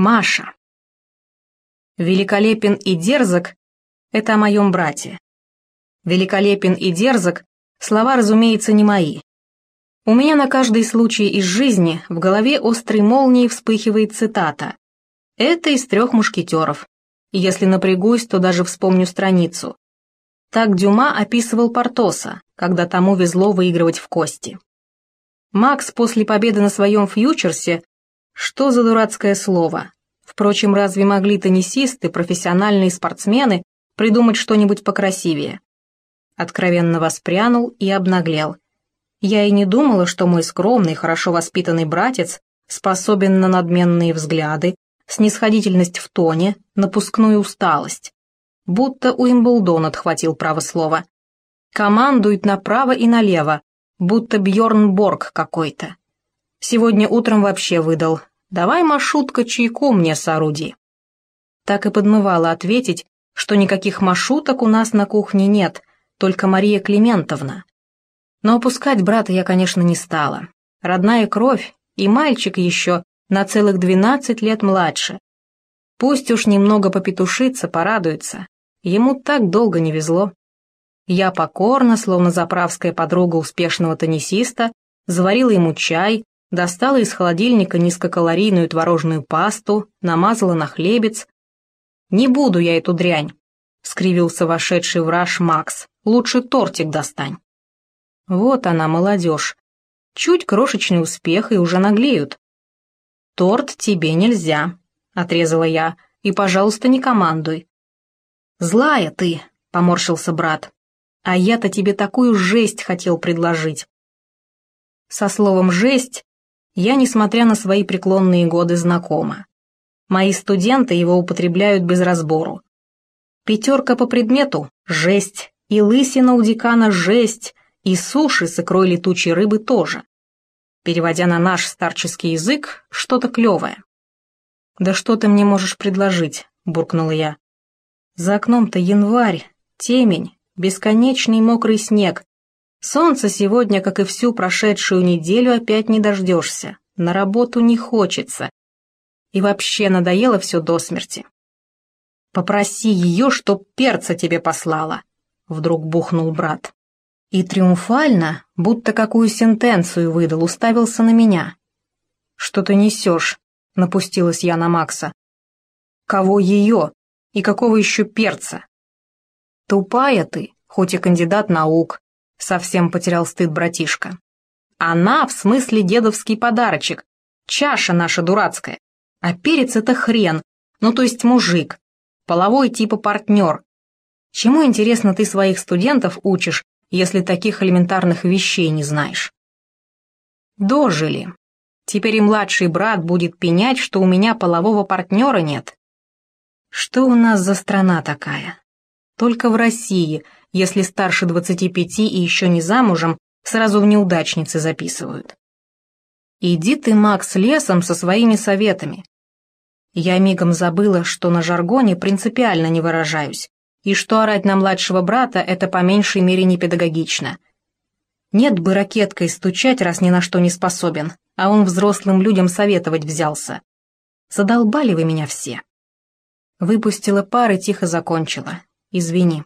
Маша. Великолепен и дерзок — это о моем брате. Великолепен и дерзок — слова, разумеется, не мои. У меня на каждый случай из жизни в голове острой молнией вспыхивает цитата. Это из трех мушкетеров. Если напрягусь, то даже вспомню страницу. Так Дюма описывал Портоса, когда тому везло выигрывать в кости. Макс после победы на своем фьючерсе что за дурацкое слово? Впрочем, разве могли теннисисты, профессиональные спортсмены придумать что-нибудь покрасивее? Откровенно воспрянул и обнаглел. Я и не думала, что мой скромный, хорошо воспитанный братец способен на надменные взгляды, снисходительность в тоне, напускную усталость. Будто у Имблдон отхватил право слова. Командует направо и налево, будто Бьорн Борг какой-то. Сегодня утром вообще выдал. Давай, маршрутка, чайку мне сооруди. Так и подмывала ответить, что никаких маршруток у нас на кухне нет, только Мария Климентовна. Но опускать брата я, конечно, не стала. Родная кровь, и мальчик еще на целых двенадцать лет младше. Пусть уж немного попетушится, порадуется. Ему так долго не везло. Я покорно, словно заправская подруга успешного теннисиста, заварила ему чай, достала из холодильника низкокалорийную творожную пасту, намазала на хлебец. «Не буду я эту дрянь», — скривился вошедший враж Макс. «Лучше тортик достань». Вот она, молодежь. Чуть крошечный успех и уже наглеют. «Торт тебе нельзя», — отрезала я, — «и, пожалуйста, не командуй». «Злая ты», — поморщился брат, — «а я-то тебе такую жесть хотел предложить». Со словом «жесть» я, несмотря на свои преклонные годы, знакома. Мои студенты его употребляют без разбору. Пятерка по предмету — жесть, и лысина у декана — жесть, и суши с икрой летучей рыбы тоже. Переводя на наш старческий язык, что-то клевое. «Да что ты мне можешь предложить?» — буркнула я. «За окном-то январь, темень, бесконечный мокрый снег, Солнца сегодня, как и всю прошедшую неделю, опять не дождешься. На работу не хочется. И вообще надоело все до смерти. «Попроси ее, чтоб перца тебе послала», — вдруг бухнул брат. И триумфально, будто какую сентенцию выдал, уставился на меня. «Что ты несешь?» — напустилась я на Макса. «Кого ее? И какого еще перца?» «Тупая ты, хоть и кандидат наук, Совсем потерял стыд братишка. Она в смысле дедовский подарочек. Чаша наша дурацкая. А перец это хрен, ну то есть мужик. Половой типа партнер. Чему, интересно, ты своих студентов учишь, если таких элементарных вещей не знаешь? Дожили. Теперь и младший брат будет пенять, что у меня полового партнера нет. Что у нас за страна такая? Только в России – если старше 25 и еще не замужем, сразу в неудачницы записывают. Иди ты, Макс, лесом со своими советами. Я мигом забыла, что на жаргоне принципиально не выражаюсь, и что орать на младшего брата — это по меньшей мере не педагогично. Нет бы ракеткой стучать, раз ни на что не способен, а он взрослым людям советовать взялся. Задолбали вы меня все. Выпустила пар и тихо закончила. Извини.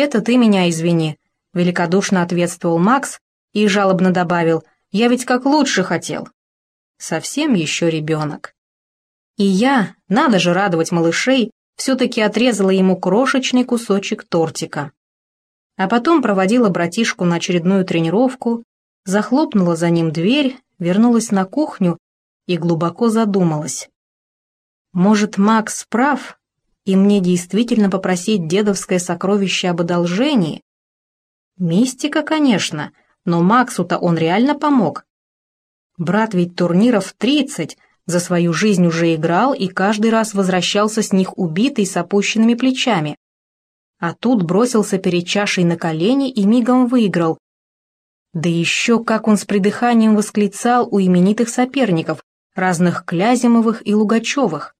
«Это ты меня извини», — великодушно ответствовал Макс и жалобно добавил, «я ведь как лучше хотел». Совсем еще ребенок. И я, надо же радовать малышей, все-таки отрезала ему крошечный кусочек тортика. А потом проводила братишку на очередную тренировку, захлопнула за ним дверь, вернулась на кухню и глубоко задумалась. Может, Макс прав, и мне действительно попросить дедовское сокровище об одолжении? Мистика, конечно, но Максу-то он реально помог. Брат ведь турниров тридцать за свою жизнь уже играл и каждый раз возвращался с них убитый с опущенными плечами. А тут бросился перед чашей на колени и мигом выиграл. Да еще как он с придыханием восклицал у именитых соперников, разных Клязимовых и Лугачевых.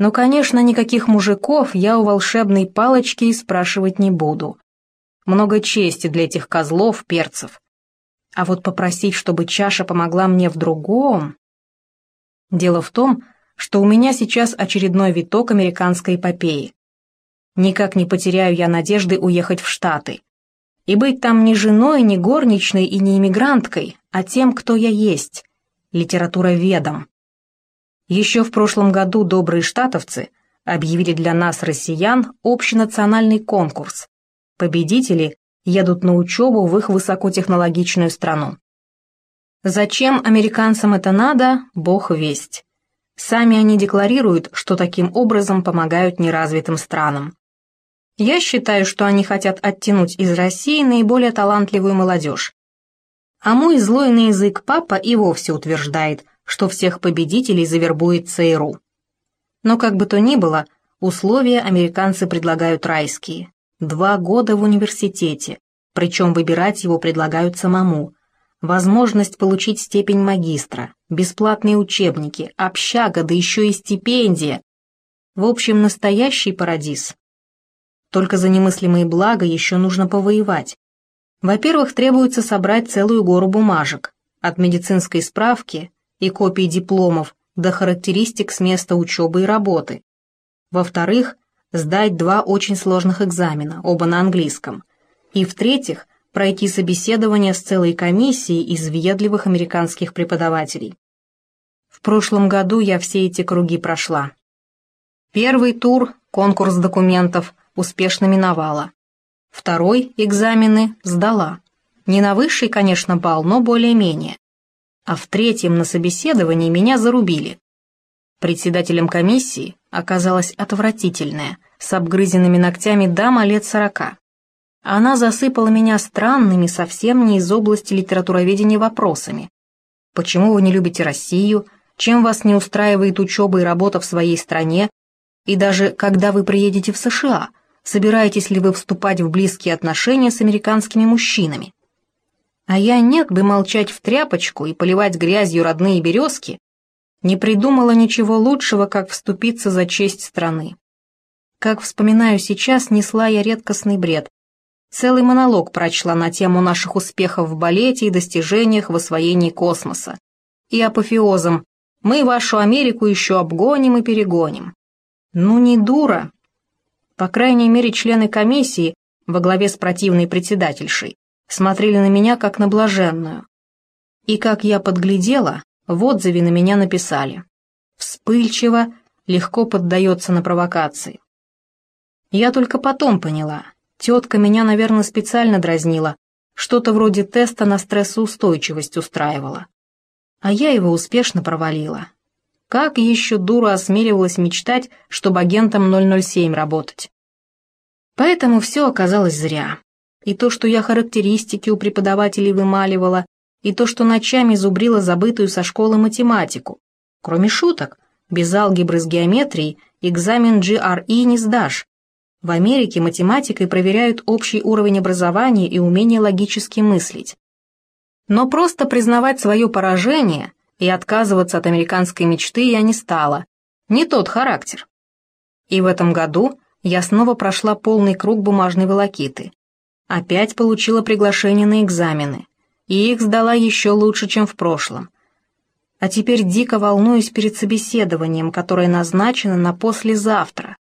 Но, конечно, никаких мужиков я у волшебной палочки и спрашивать не буду. Много чести для этих козлов, перцев. А вот попросить, чтобы чаша помогла мне в другом... Дело в том, что у меня сейчас очередной виток американской эпопеи. Никак не потеряю я надежды уехать в Штаты. И быть там не женой, не горничной и не иммигранткой, а тем, кто я есть, литературоведом. Еще в прошлом году добрые штатовцы объявили для нас, россиян, общенациональный конкурс. Победители едут на учебу в их высокотехнологичную страну. Зачем американцам это надо, бог весть. Сами они декларируют, что таким образом помогают неразвитым странам. Я считаю, что они хотят оттянуть из России наиболее талантливую молодежь. А мой злой на язык папа и вовсе утверждает, что всех победителей завербует ЦРУ. Но как бы то ни было, условия американцы предлагают райские. Два года в университете, причем выбирать его предлагают самому – возможность получить степень магистра, бесплатные учебники, общага, да еще и стипендия. В общем, настоящий парадиз. Только за немыслимые блага еще нужно повоевать. Во-первых, требуется собрать целую гору бумажек, от медицинской справки и копий дипломов до характеристик с места учебы и работы. Во-вторых, сдать два очень сложных экзамена, оба на английском. И в-третьих, пройти собеседование с целой комиссией из въедливых американских преподавателей. В прошлом году я все эти круги прошла. Первый тур, конкурс документов, успешно миновала. Второй, экзамены, сдала. Не на высший, конечно, балл, но более-менее. А в третьем на собеседовании меня зарубили. Председателем комиссии оказалась отвратительная, с обгрызенными ногтями дама лет сорока. Она засыпала меня странными, совсем не из области литературоведения вопросами. Почему вы не любите Россию? Чем вас не устраивает учеба и работа в своей стране? И даже когда вы приедете в США, собираетесь ли вы вступать в близкие отношения с американскими мужчинами? А я нет бы молчать в тряпочку и поливать грязью родные березки, не придумала ничего лучшего, как вступиться за честь страны. Как вспоминаю сейчас, несла я редкостный бред, Целый монолог прочла на тему наших успехов в балете и достижениях в освоении космоса. И апофеозом «Мы вашу Америку еще обгоним и перегоним». Ну не дура. По крайней мере, члены комиссии во главе с противной председательшей смотрели на меня как на блаженную. И как я подглядела, в отзыве на меня написали. Вспыльчиво, легко поддается на провокации. Я только потом поняла, Тетка меня, наверное, специально дразнила. Что-то вроде теста на стрессоустойчивость устраивала. А я его успешно провалила. Как еще дура осмеливалась мечтать, чтобы агентом 007 работать? Поэтому все оказалось зря. И то, что я характеристики у преподавателей вымаливала, и то, что ночами зубрила забытую со школы математику. Кроме шуток, без алгебры с геометрией экзамен GRE не сдашь, в Америке математикой проверяют общий уровень образования и умение логически мыслить. Но просто признавать свое поражение и отказываться от американской мечты я не стала. Не тот характер. И в этом году я снова прошла полный круг бумажной волокиты. Опять получила приглашение на экзамены. И их сдала еще лучше, чем в прошлом. А теперь дико волнуюсь перед собеседованием, которое назначено на послезавтра.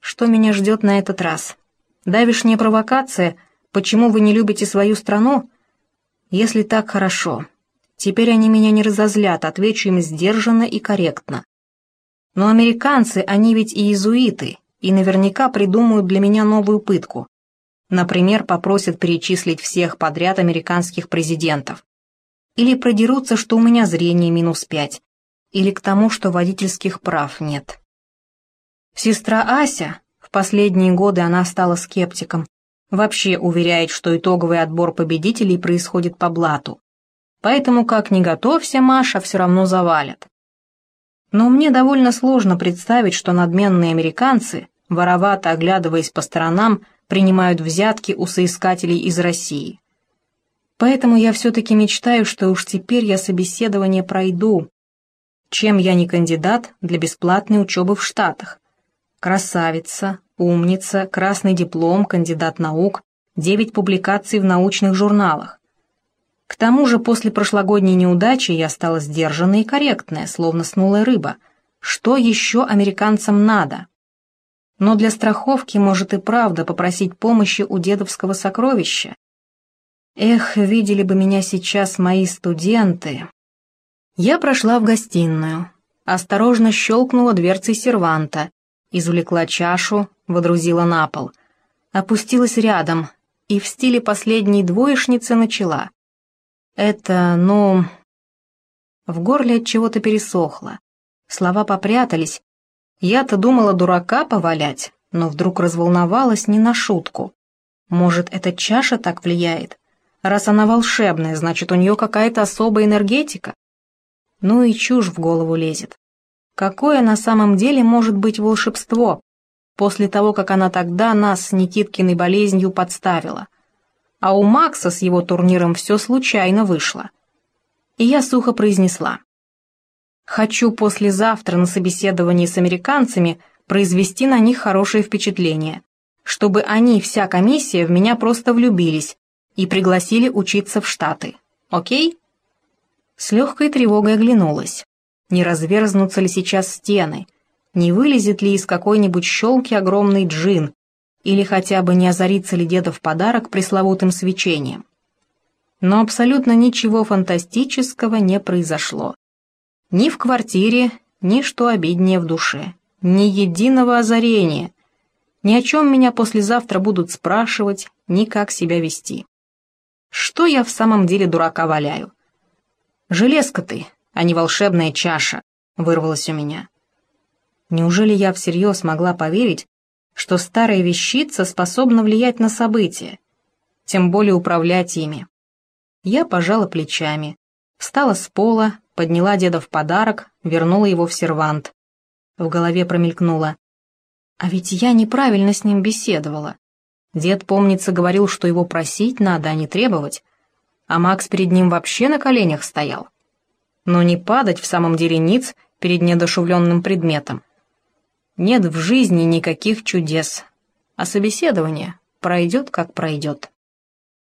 Что меня ждет на этот раз? Давишняя провокация? Почему вы не любите свою страну? Если так, хорошо. Теперь они меня не разозлят, отвечу им сдержанно и корректно. Но американцы, они ведь и иезуиты, и наверняка придумают для меня новую пытку. Например, попросят перечислить всех подряд американских президентов. Или продерутся, что у меня зрение минус пять. Или к тому, что водительских прав нет. Сестра Ася, в последние годы она стала скептиком, вообще уверяет, что итоговый отбор победителей происходит по блату. Поэтому как ни готовься, Маша, все равно завалят. Но мне довольно сложно представить, что надменные американцы, воровато оглядываясь по сторонам, принимают взятки у соискателей из России. Поэтому я все-таки мечтаю, что уж теперь я собеседование пройду. Чем я не кандидат для бесплатной учебы в Штатах? Красавица, умница, красный диплом, кандидат наук, девять публикаций в научных журналах. К тому же после прошлогодней неудачи я стала сдержанной и корректная, словно снулая рыба. Что еще американцам надо? Но для страховки может и правда попросить помощи у дедовского сокровища. Эх, видели бы меня сейчас мои студенты. Я прошла в гостиную, осторожно щелкнула дверцей серванта, извлекла чашу, водрузила на пол, опустилась рядом и в стиле последней двоечницы начала. Это, ну... В горле от чего-то пересохло. Слова попрятались. Я-то думала дурака повалять, но вдруг разволновалась не на шутку. Может, эта чаша так влияет? Раз она волшебная, значит, у нее какая-то особая энергетика? Ну и чушь в голову лезет. Какое на самом деле может быть волшебство, после того, как она тогда нас с Никиткиной болезнью подставила? А у Макса с его турниром все случайно вышло. И я сухо произнесла. Хочу послезавтра на собеседовании с американцами произвести на них хорошее впечатление, чтобы они, вся комиссия, в меня просто влюбились и пригласили учиться в Штаты. Окей? С легкой тревогой оглянулась. Не разверзнутся ли сейчас стены? Не вылезет ли из какой-нибудь щелки огромный джин? Или хотя бы не озарится ли в подарок пресловутым свечением? Но абсолютно ничего фантастического не произошло. Ни в квартире, ни что обиднее в душе. Ни единого озарения. Ни о чем меня послезавтра будут спрашивать, ни как себя вести. Что я в самом деле дурака валяю? Железка ты, а не волшебная чаша, вырвалась у меня. Неужели я всерьез могла поверить, что старая вещица способна влиять на события, тем более управлять ими? Я пожала плечами, встала с пола, подняла деда в подарок, вернула его в сервант. В голове промелькнуло. А ведь я неправильно с ним беседовала. Дед, помнится, говорил, что его просить надо, а не требовать. А Макс перед ним вообще на коленях стоял. Но не падать в самом деле ниц перед недошувленным предметом. Нет в жизни никаких чудес. А собеседование пройдет, как пройдет.